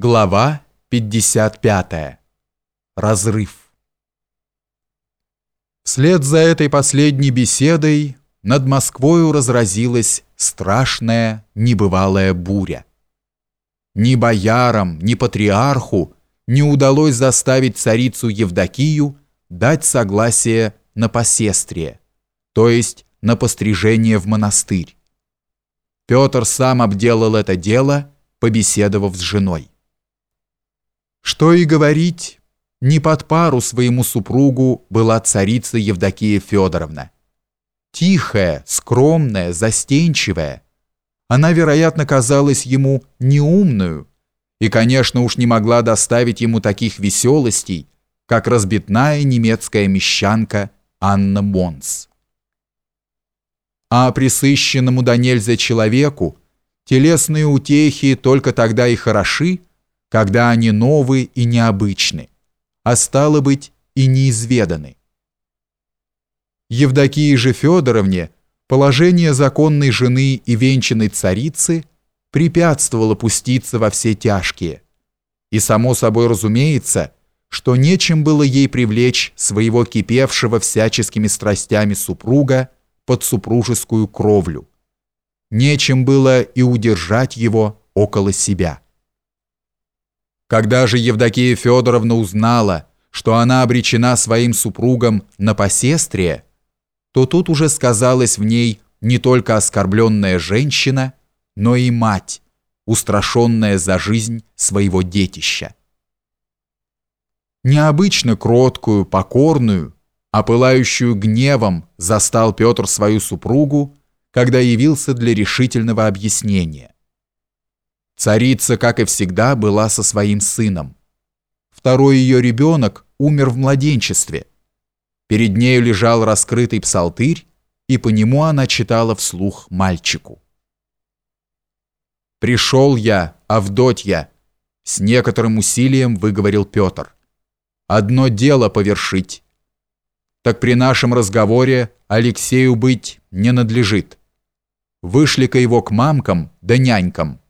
Глава 55. Разрыв. Вслед за этой последней беседой над Москвою разразилась страшная небывалая буря. Ни боярам, ни патриарху не удалось заставить царицу Евдокию дать согласие на посестрие, то есть на пострижение в монастырь. Петр сам обделал это дело, побеседовав с женой. Что и говорить, не под пару своему супругу была царица Евдокия Федоровна. Тихая, скромная, застенчивая. Она, вероятно, казалась ему неумную и, конечно, уж не могла доставить ему таких веселостей, как разбитная немецкая мещанка Анна Монс. А присыщенному до человеку телесные утехи только тогда и хороши, когда они новы и необычны, а стало быть и неизведаны. Евдокии же Федоровне положение законной жены и венчанной царицы препятствовало пуститься во все тяжкие, и само собой разумеется, что нечем было ей привлечь своего кипевшего всяческими страстями супруга под супружескую кровлю. Нечем было и удержать его около себя. Когда же Евдокия Федоровна узнала, что она обречена своим супругом на посестрие, то тут уже сказалась в ней не только оскорбленная женщина, но и мать, устрашенная за жизнь своего детища. Необычно кроткую, покорную, а пылающую гневом застал Петр свою супругу, когда явился для решительного объяснения. Царица, как и всегда, была со своим сыном. Второй ее ребенок умер в младенчестве. Перед нею лежал раскрытый псалтырь, и по нему она читала вслух мальчику. «Пришел я, Авдотья», — с некоторым усилием выговорил Петр. «Одно дело повершить. Так при нашем разговоре Алексею быть не надлежит. Вышли-ка его к мамкам да нянькам».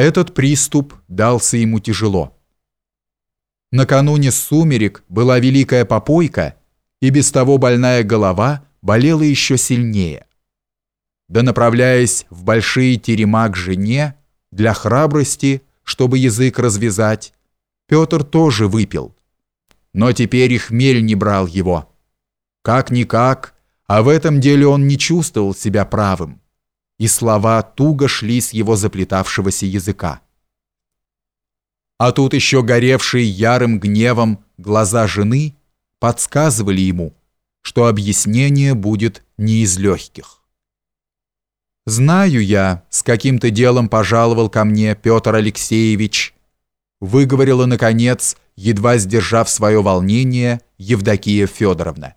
Этот приступ дался ему тяжело. Накануне сумерек была великая попойка, и без того больная голова болела еще сильнее. Да направляясь в большие терема к жене, для храбрости, чтобы язык развязать, Петр тоже выпил. Но теперь и хмель не брал его. Как-никак, а в этом деле он не чувствовал себя правым и слова туго шли с его заплетавшегося языка. А тут еще горевшие ярым гневом глаза жены подсказывали ему, что объяснение будет не из легких. «Знаю я, с каким-то делом пожаловал ко мне Петр Алексеевич», выговорила, наконец, едва сдержав свое волнение, Евдокия Федоровна.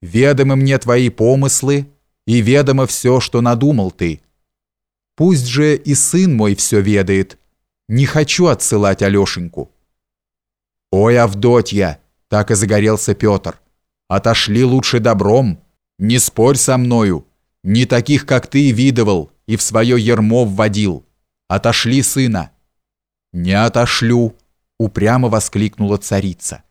«Ведомы мне твои помыслы, и ведомо все, что надумал ты. Пусть же и сын мой все ведает. Не хочу отсылать Алешеньку». «Ой, Авдотья!» — так и загорелся Петр. «Отошли лучше добром. Не спорь со мною. Не таких, как ты, видывал и в свое ермо вводил. Отошли сына». «Не отошлю!» — упрямо воскликнула царица.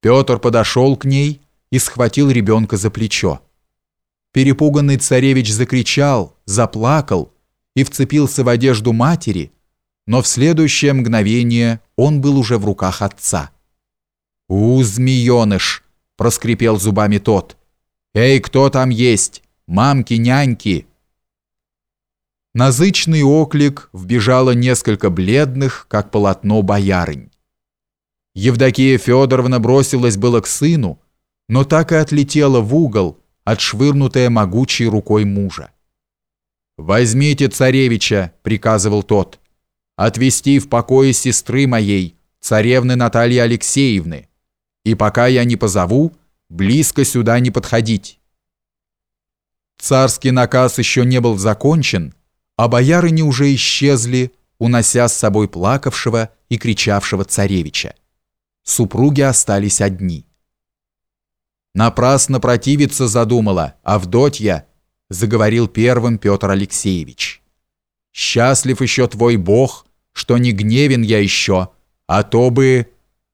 Петр подошел к ней и схватил ребенка за плечо. Перепуганный царевич закричал, заплакал и вцепился в одежду матери, но в следующее мгновение он был уже в руках отца. «У, змееныш!» – проскрипел зубами тот. «Эй, кто там есть? Мамки, няньки!» На зычный оклик вбежало несколько бледных, как полотно боярынь. Евдокия Федоровна бросилась было к сыну, но так и отлетела в угол, отшвырнутая могучей рукой мужа. «Возьмите царевича», — приказывал тот, — «отвести в покое сестры моей, царевны Натальи Алексеевны, и пока я не позову, близко сюда не подходить». Царский наказ еще не был закончен, а боярыни уже исчезли, унося с собой плакавшего и кричавшего царевича. Супруги остались одни. Напрасно противиться задумала, Авдотья, заговорил первым Петр Алексеевич. Счастлив еще твой Бог, что не гневен я еще, а то бы